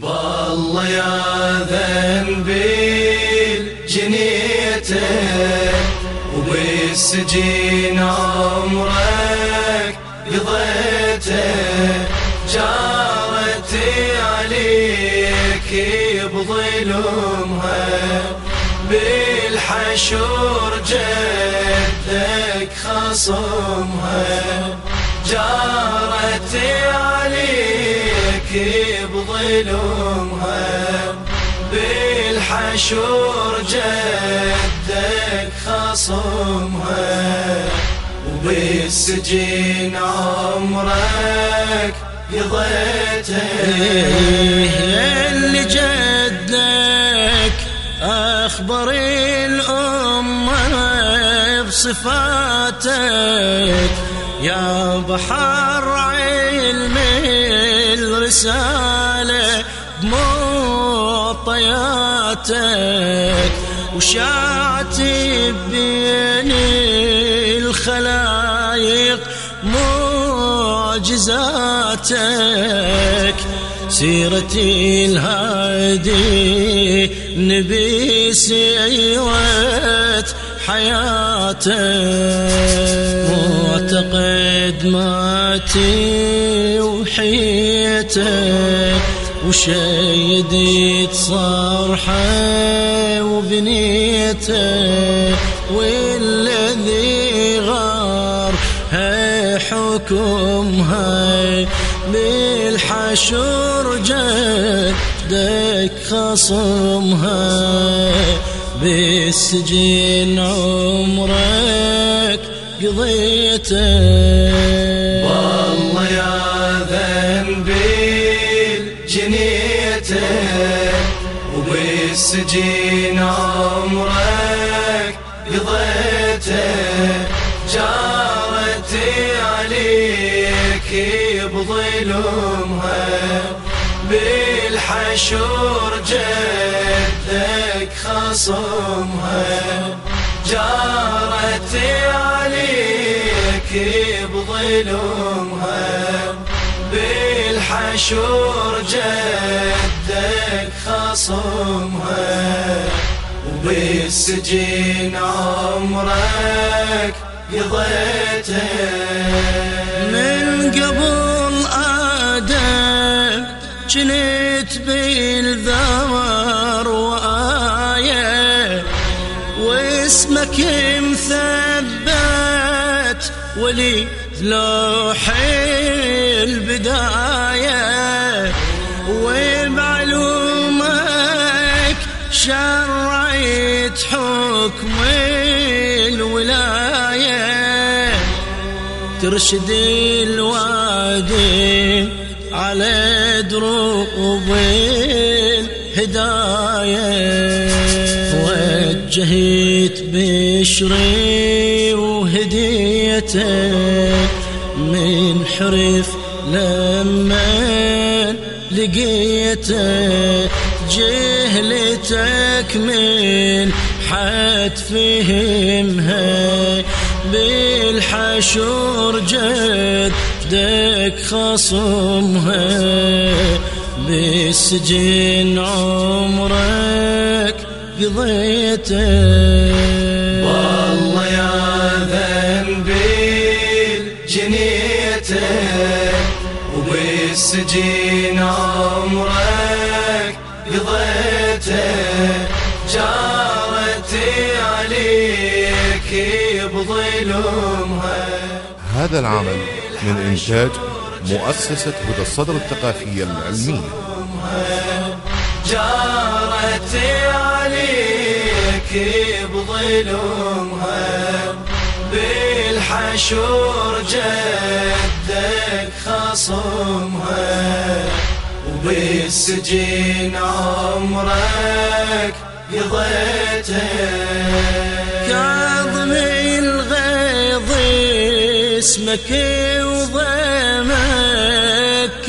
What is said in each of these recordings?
بالله يا ذنبي جنيتك وبالسجين عمرك قضيته جارتي عليك بظلمها بالحشور جدك خصمها جارتي عليك بظلمها بالحشور جدك خصمها وبالسجين عمرك قضيته اللي جدك أخبر الأمة بصفاتك. يا علم الرسالة بمعطياتك وشاعت بين الخلايق معجزاتك. سيرتي الهادي نبي سيرة حياتك. معتقد ماتي وحيته وشيدت صرحة وبنيته والذي غار هي حكمها بالحشر جدك خصمها بالسجن عمرك قضيته وبالسجين عمرك قضيته جارتي عليك بظلمها بالحشور جدك خصمها. جارتي عليك بظلمها بالحشور جدك خصمها وبالسجين عمرك قضيته من قبل آدم جنيت بالذور وآية واسمك مثبت ولي لوح الولاية ترشد الوادي على دروب الهداية. وجهت بشري وهديته من حرف لما لقيته جهلتك من حد فهمها بالحشور جدك خصمها بالسجن عمرك قضيته. والله يا ذنبي جنيتك وبالسجين عمرك هذا العمل من إنتاج مؤسسة هدى الصدر الثقافية العلمية. جارتي عليك بظلمها بالحشور جدك خصمها وبالسجين عمرك قضيته اسمك وضمك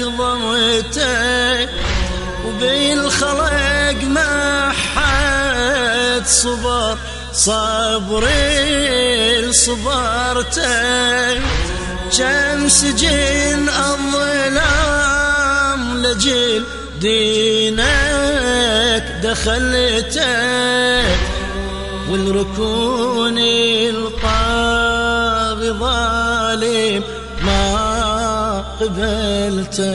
ضمته وبالخلق ما حد صبر صبري صبرته. كم سجن الظلام لجل دينك دخلته والركون الطاغي ظالم ما قبلته.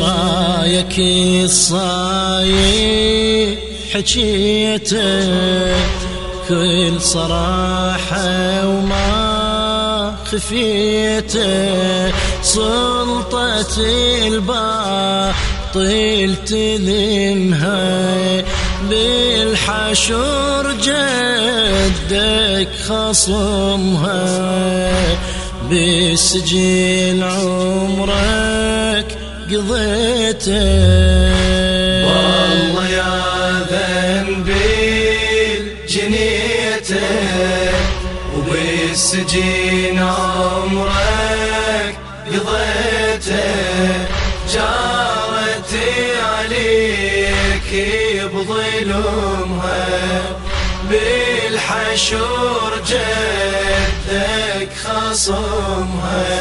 رايك الصايح حكيته. كل صراحة وما خفيته. سلطة الباطل تلمها بالحشر جدك خصمها بالسجين عمرك قضيته. والله يا ذنبي جنيته وبالسجين عمرك قضيته. جارتي عليك بظلمها بالحشور جدك خصمها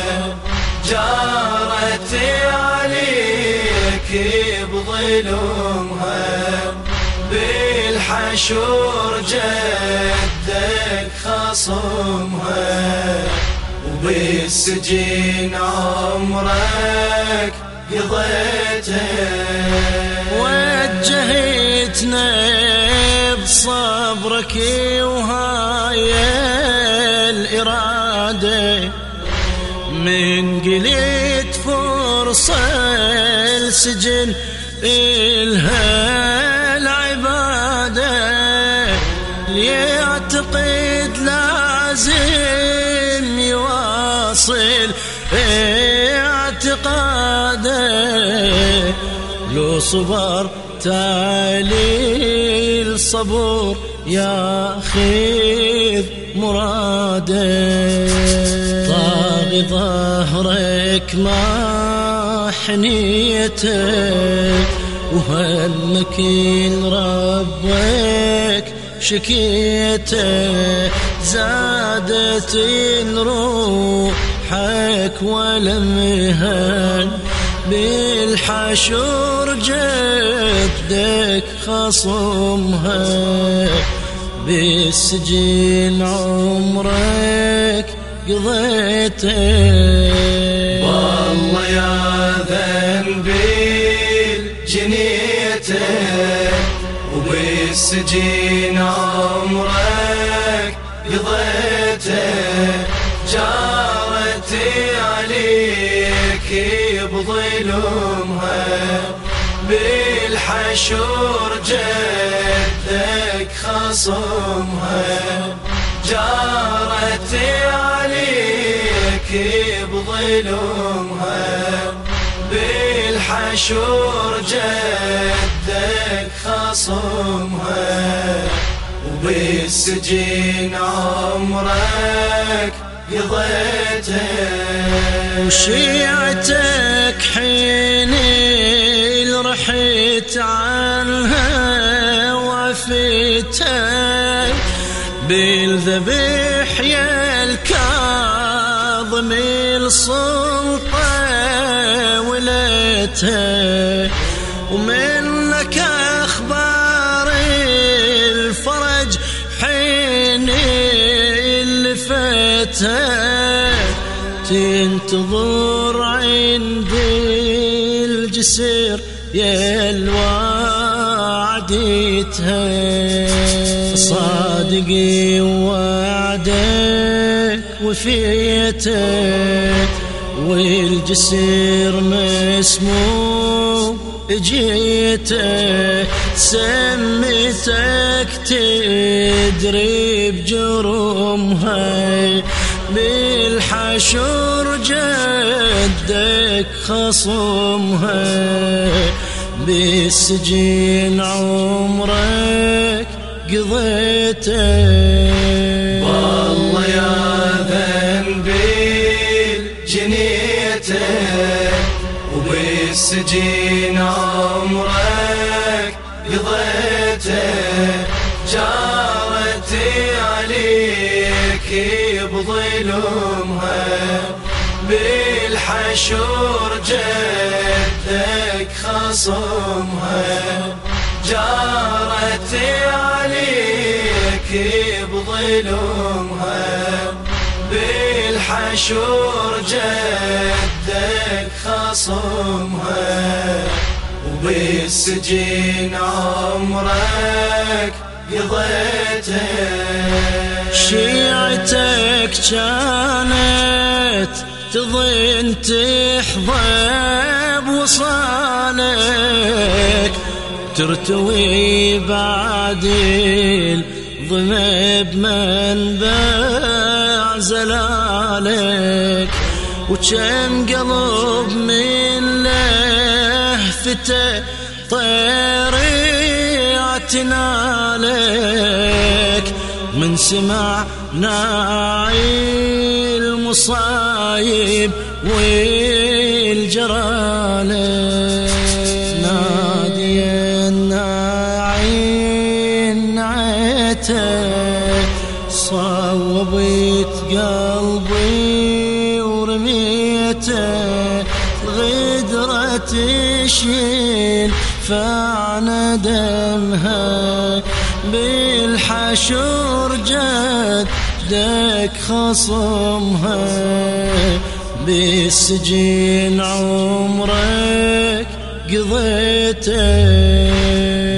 جارتي عليك بظلمها بالحشور جدك خصمها وبالسجين عمرك قضيته. وجهتنا بصبرك وهاي الإرادة من قلت فرصة السجن إلها العبادة. ليعتقد لازم يواصل اعتقاده. لو صبر تالي الصبر ياخذ مراده طاغي ظهرك ما حنيته وهمك ربك شكيته. زادت روحك ولمهن بالحشور جدك خصمها. بالسجين عمرك قضيته والله يا ذنبي جنيته وبالسجين عمرك قضيته جارتي عليك بظلمها بالحشور جدك خصمها جارتي عليك بظلمها بالحشور جدك خصمها وبالسجين عمرك قضيته وشيعتك حين رحت عنها. وفتك بالذبح يا الكاظم السلطة وليتها ومنك أخبار الفرج حين اللي فتها تنتظر عند الجسر يا الوعدتها صادقي وعدك وفيتك والجسر مسموم جيتك سميتك تدري بجرمها بالحشر جدك خصمها بالسجين عمرك قضيته. والله يا ذنبي جنيته وبالسجين عمرك قضيته. جارتي عليك بظلمها بالحشور جدك خصمها جارت عليك بظلمها بالحشور جدك خصمها وبالسجين عمرك قضيته؟ شيعتك كانت تظن تحظى بوصالك ترتوي بعد الضمب منبع زلالك. وكم قلب من لهفته طير تنالك من سمع ناعي المصايب والجرالك نادي الناعي نعيته صوبت قلبي ورميته الغدرة تشيل فعن دمها بالحشور جدك خصمها بالسجين عمرك قضيته.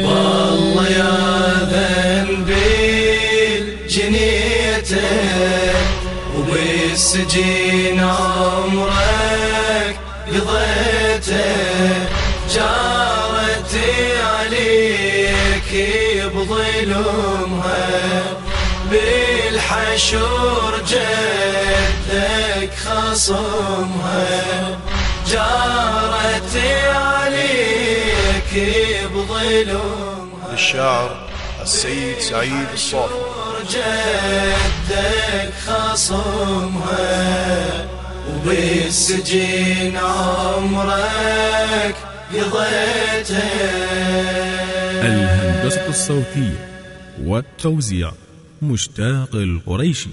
والله يا ذنبي جنيته وبالسجين عمرك قضيته. جارتي عليك بظلمها بالحشور جدك خصمها جارتي عليك بظلمها للشاعر السيد سعيد الصافي. جدك خصمها وبالسجين عمرك قضيته الهندسة الصوتية والتوزيع. مشتاق القريشي.